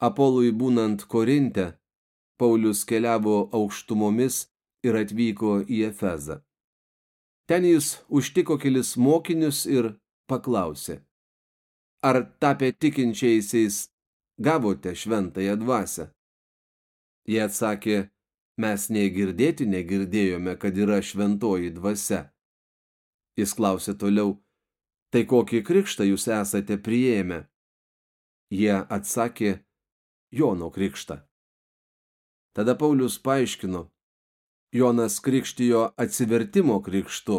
Apolui būnant Korinte, Paulius keliavo aukštumomis ir atvyko į Efezą. Ten jis užtiko kelis mokinius ir paklausė, ar tapę tikinčiaisiais gavote šventąją dvasę? Jie atsakė, mes negirdėti negirdėjome, kad yra šventoji dvasia. Jis klausė toliau, tai kokį krikštą jūs esate priėmę? Jie atsakė, Jono krikštą. Tada Paulius paaiškino, Jonas krikštijo atsivertimo krikštu,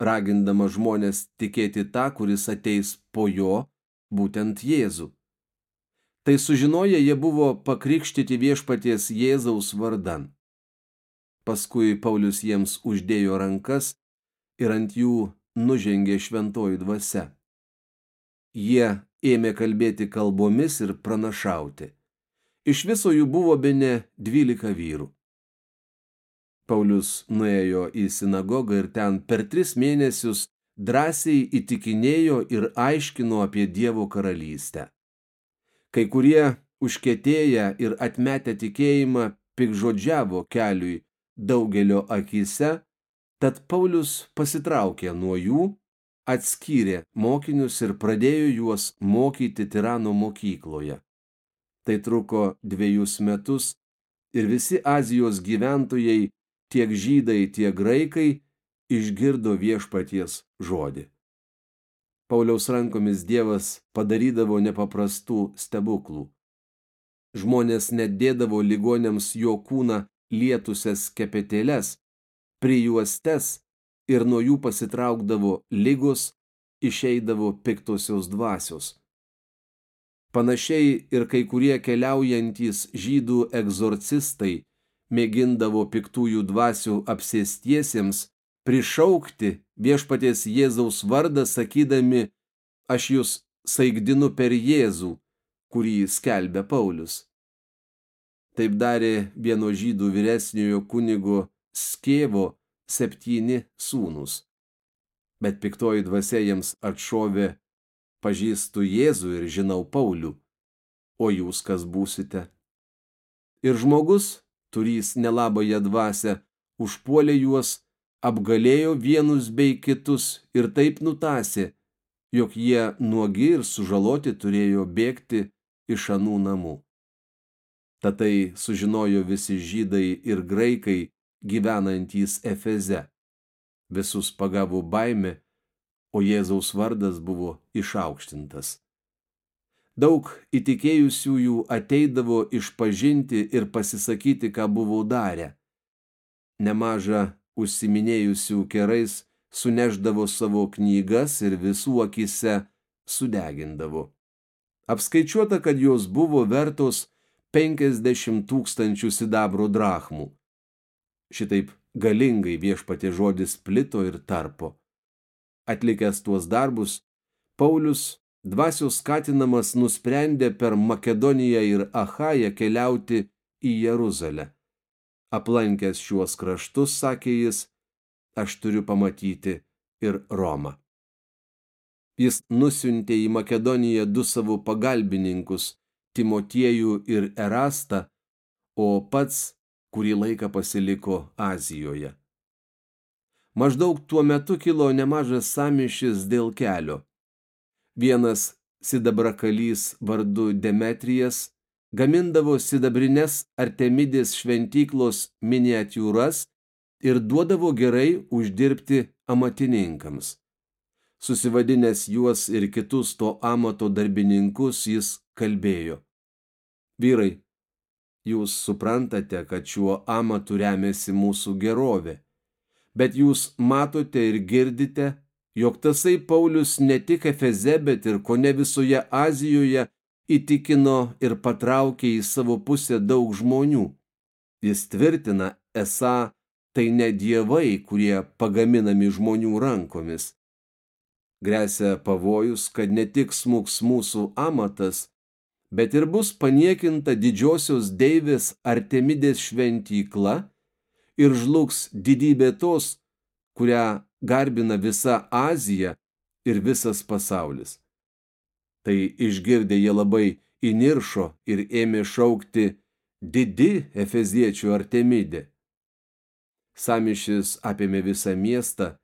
ragindama žmonės tikėti tą, kuris ateis po jo, būtent Jėzų. Tai sužinoję jie buvo pakrikštyti viešpaties Jėzaus vardan. Paskui Paulius jiems uždėjo rankas ir ant jų nužengė šventoji dvasia. Jie ėmė kalbėti kalbomis ir pranašauti. Iš viso jų buvo bene dvylika vyrų. Paulius nuėjo į sinagogą ir ten per tris mėnesius drąsiai įtikinėjo ir aiškino apie Dievo karalystę. Kai kurie užkėtėję ir atmetę tikėjimą pikžodžiavo keliui daugelio akise, Tad Paulius pasitraukė nuo jų, atskyrė mokinius ir pradėjo juos mokyti tirano mokykloje. Tai truko dviejus metus ir visi Azijos gyventojai, tiek žydai, tiek graikai, išgirdo viešpaties žodį. Pauliaus rankomis Dievas padarydavo nepaprastų stebuklų. Žmonės nedėdavo ligonėms jo kūną lietusias kepetėles, prijuostes ir nuo jų pasitraukdavo lygos, išeidavo piktosios dvasios. Panašiai ir kai kurie keliaujantys žydų egzorcistai mėgindavo piktųjų dvasių apsėstiesiems prišaukti viešpaties Jėzaus vardą, sakydami, aš jūs saigdinu per Jėzų, kurį skelbė Paulius. Taip darė vieno žydų vyresniojo kunigo skėvo septyni sūnus. Bet piktoji dvasia jiems atšovė, pažįstu Jėzų ir žinau Paulių, o jūs kas būsite. Ir žmogus, turys nelabąją dvasę, užpuolė juos, apgalėjo vienus bei kitus ir taip nutasė, jog jie nuogi ir sužaloti turėjo bėgti iš anų namų. Tatai sužinojo visi žydai ir graikai, gyvenantys Efeze. Visus pagavo baimė, o Jėzaus vardas buvo išaukštintas. Daug įtikėjusiųjų ateidavo išpažinti ir pasisakyti, ką buvau darę. Nemaža užsiminėjusių kerais suneždavo savo knygas ir visų akise sudegindavo. Apskaičiuota, kad jos buvo vertos 50 tūkstančių sidabro drachmų. Šitaip galingai viešpatė žodis plito ir tarpo. Atlikęs tuos darbus, Paulius, dvasios skatinamas, nusprendė per Makedoniją ir Achają keliauti į Jeruzalę. Aplankęs šiuos kraštus, sakė jis, aš turiu pamatyti ir Romą. Jis nusiuntė į Makedoniją du savo pagalbininkus, Timotiejų ir Erastą, o pats kurį laiką pasiliko Azijoje. Maždaug tuo metu kilo nemažas samišis dėl kelio. Vienas sidabrakalys vardu Demetrijas gamindavo sidabrines Artemidės šventyklos miniatiūras ir duodavo gerai uždirbti amatininkams. Susivadinęs juos ir kitus to amato darbininkus jis kalbėjo. Vyrai, Jūs suprantate, kad šiuo amatu remiasi mūsų gerovė. Bet jūs matote ir girdite, jog tasai Paulius ne tik Efeze, bet ir ko ne visoje Azijoje įtikino ir patraukė į savo pusę daug žmonių. Jis tvirtina, esą tai ne dievai, kurie pagaminami žmonių rankomis. Gresia pavojus, kad ne tik smuks mūsų amatas, bet ir bus paniekinta didžiosios deivės Artemidės šventykla ir žlugs didybė tos, kurią garbina visa Azija ir visas pasaulis. Tai išgirdę jie labai įniršo ir ėmė šaukti didi efeziečių artemidė. Samišis apėmė visą miestą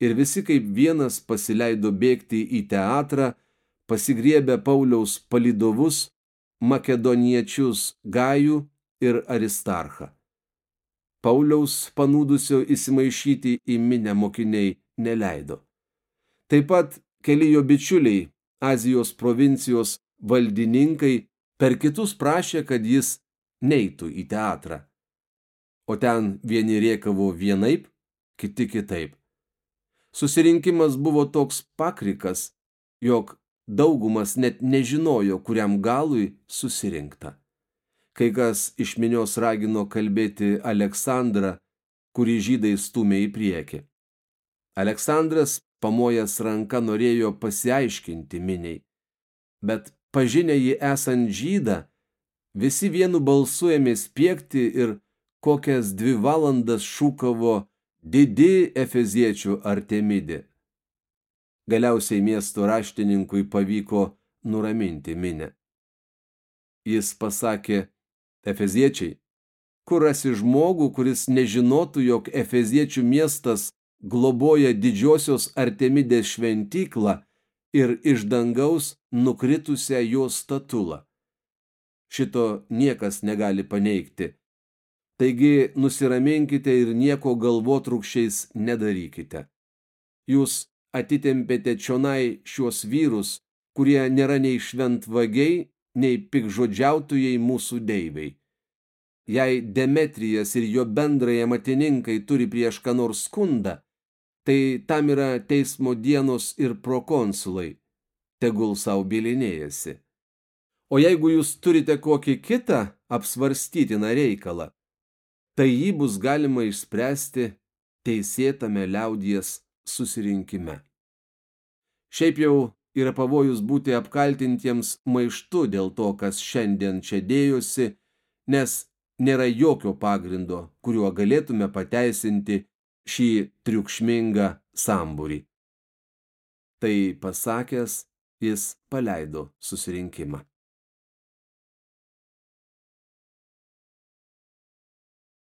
ir visi kaip vienas pasileido bėgti į teatrą, pasigriebę Pauliaus palidovus, makedoniečius Gajų ir Aristarchą. Pauliaus panūdusio įsimaišyti į minę mokiniai neleido. Taip pat keli jo bičiuliai, Azijos provincijos valdininkai, per kitus prašė, kad jis neitų į teatrą. O ten vieni riekavo vienaip, kiti kitaip. Susirinkimas buvo toks pakrikas, jog daugumas net nežinojo, kuriam galui susirinkta. Kai kas iš minios ragino kalbėti Aleksandrą, kurį žydai stumė į priekį. Aleksandras pamojęs ranka norėjo pasiaiškinti miniai, bet pažinę jį esant žydą, visi vienu balsu ėmė spiegti ir kokias dvi valandas šūkavo didi efeziečių artemidė. Galiausiai miesto raštininkui pavyko nuraminti minę. Jis pasakė, efeziečiai, kur rasi žmogų, kuris nežinotų, jog efeziečių miestas globoja didžiosios Artemidės šventyklą ir iš dangaus nukritusią jos statulą. Šito niekas negali paneigti. Taigi nusiraminkite ir nieko galvotrukščiais nedarykite. Jūs atitempėte čionai šios vyrus, kurie nėra nei šventvagiai, nei pikžodžiautojai mūsų deiviai. Jei Demetrijas ir jo bendraja matininkai turi prieš ką nors skundą, tai tam yra teismo dienos ir prokonsulai, tegul savo bilinėjasi. O jeigu jūs turite kokį kitą apsvarstytiną reikalą, tai jį bus galima išspręsti teisėtame liaudies susirinkime. Šiaip jau yra pavojus būti apkaltintiems maištu dėl to, kas šiandien čia dėjosi, nes nėra jokio pagrindo, kuriuo galėtume pateisinti šį triukšmingą sambūrį. Tai pasakęs, jis paleido susirinkimą.